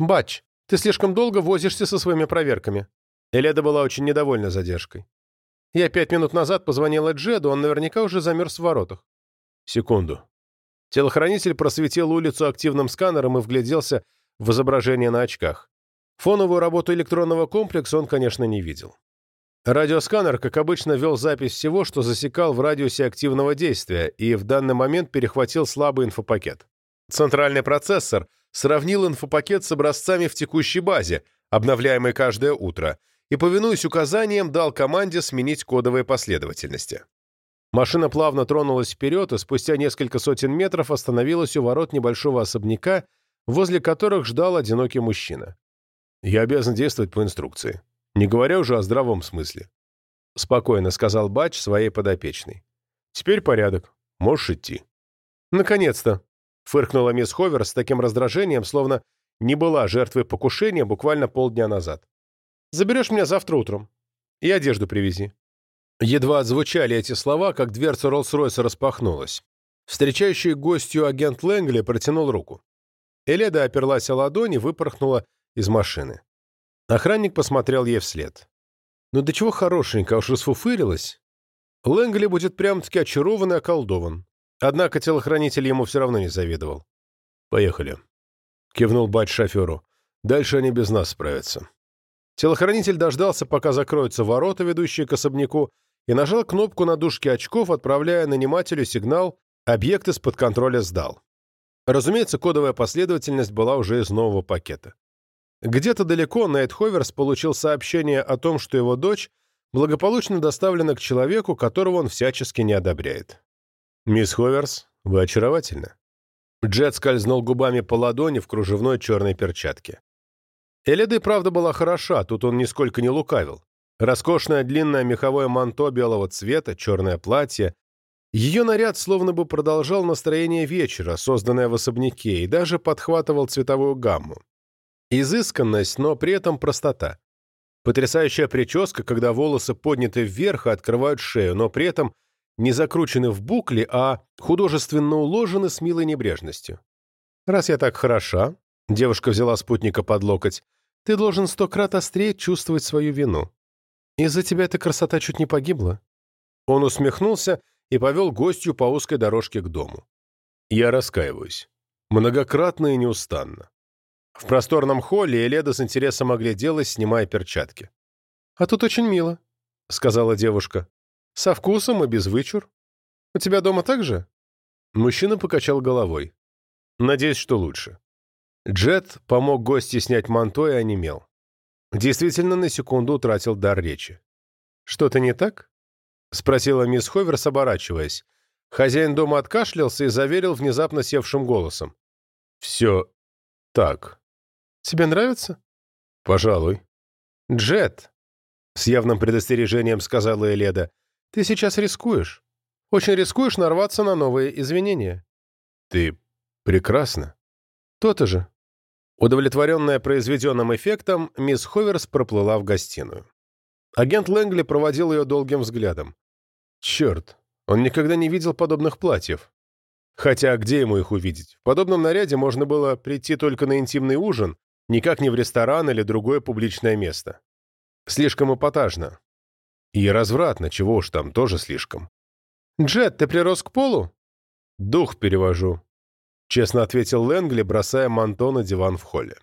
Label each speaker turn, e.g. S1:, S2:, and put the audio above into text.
S1: «Батч, ты слишком долго возишься со своими проверками». Эледа была очень недовольна задержкой. «Я пять минут назад позвонила Джеду, он наверняка уже замерз в воротах». «Секунду». Телохранитель просветил улицу активным сканером и вгляделся в изображение на очках. Фоновую работу электронного комплекса он, конечно, не видел. Радиосканер, как обычно, вел запись всего, что засекал в радиусе активного действия, и в данный момент перехватил слабый инфопакет. Центральный процессор сравнил инфопакет с образцами в текущей базе, обновляемой каждое утро, и, повинуясь указаниям, дал команде сменить кодовые последовательности. Машина плавно тронулась вперед и спустя несколько сотен метров остановилась у ворот небольшого особняка, возле которых ждал одинокий мужчина. «Я обязан действовать по инструкции», не говоря уже о здравом смысле. Спокойно сказал Бач своей подопечной. Теперь порядок. Можешь идти. Наконец-то. Фыркнула мисс Ховер с таким раздражением, словно не была жертвой покушения буквально полдня назад. Заберешь меня завтра утром. И одежду привези. Едва отзвучали эти слова, как дверца Роллс-Ройса распахнулась. Встречающий гостью агент Лэнгли протянул руку. Эледа оперлась о ладони выпорхнула из машины. Охранник посмотрел ей вслед. «Ну до чего хорошенько, уж расфуфырилась?» Лэнгли будет прям-таки очарован и околдован. Однако телохранитель ему все равно не завидовал. «Поехали», — кивнул бать шоферу. «Дальше они без нас справятся». Телохранитель дождался, пока закроются ворота, ведущие к особняку, и нажал кнопку на дужке очков, отправляя нанимателю сигнал «Объект из-под контроля сдал». Разумеется, кодовая последовательность была уже из нового пакета. Где-то далеко Найт Ховерс получил сообщение о том, что его дочь благополучно доставлена к человеку, которого он всячески не одобряет. «Мисс Ховерс, вы очаровательны». Джет скользнул губами по ладони в кружевной черной перчатке. Эледа правда была хороша, тут он нисколько не лукавил. Роскошное длинное меховое манто белого цвета, черное платье. Ее наряд словно бы продолжал настроение вечера, созданное в особняке, и даже подхватывал цветовую гамму. Изысканность, но при этом простота. Потрясающая прическа, когда волосы подняты вверх и открывают шею, но при этом не закручены в букли, а художественно уложены с милой небрежностью. «Раз я так хороша», — девушка взяла спутника под локоть, «ты должен сто крат острее чувствовать свою вину. Из-за тебя эта красота чуть не погибла». Он усмехнулся и повел гостью по узкой дорожке к дому. «Я раскаиваюсь. Многократно и неустанно. В просторном холле Эледа с интересом огляделась, снимая перчатки. «А тут очень мило», — сказала девушка. «Со вкусом и без вычур. У тебя дома так же?» Мужчина покачал головой. «Надеюсь, что лучше». Джет помог гости снять манто и онемел. Действительно, на секунду утратил дар речи. «Что-то не так?» — спросила мисс Ховерс, оборачиваясь. Хозяин дома откашлялся и заверил внезапно севшим голосом. «Все так». Тебе нравится?» «Пожалуй». «Джет», — с явным предостережением сказала Эледа, — «ты сейчас рискуешь. Очень рискуешь нарваться на новые извинения». «Ты прекрасна». «То-то же». Удовлетворенная произведенным эффектом, мисс Ховерс проплыла в гостиную. Агент Лэнгли проводил ее долгим взглядом. Черт, он никогда не видел подобных платьев. Хотя где ему их увидеть? В подобном наряде можно было прийти только на интимный ужин, никак не в ресторан или другое публичное место. Слишком эпатажно. И развратно, чего уж там, тоже слишком. «Джет, ты прирос к полу?» «Дух перевожу», — честно ответил Лэнгли, бросая манто на диван в холле.